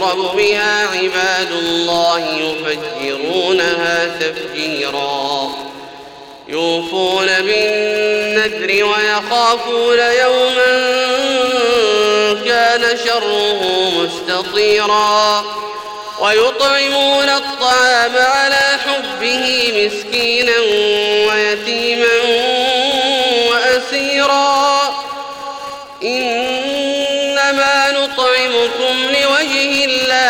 يشرب بها عباد الله يفجرونها تفجيرا. يوفون بالنذر ويخافون يوما كان شره مستطيرا. ويطعمون الطعام على حبه مسكينا ويتيما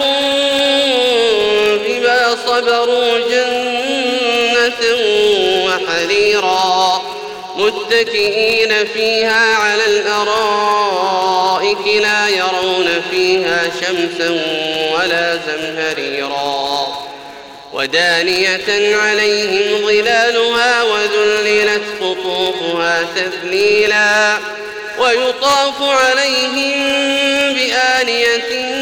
وجزاهم بما صبروا جنة وحريرا. متكئين فيها على الأرائك لا يرون فيها شمسا ولا زمهريرا. ودانية عليهم ظلالها وذللت قطوفها تذليلا. ويطاف عليهم بآنية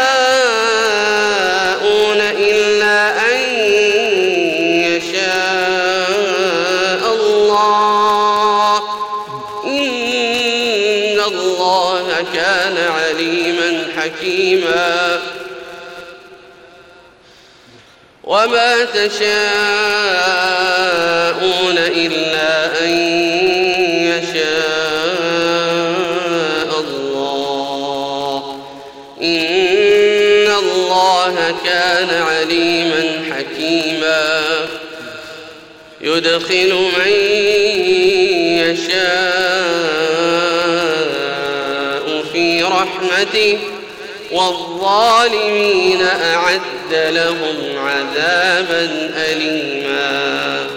إن الله كان عليما حكيما. وما تشاءون إلا أن يشاء الله. إن الله كان عليما حكيما. يدخل من يشاء في رحمته والظالمين أعد لهم عذابا أليما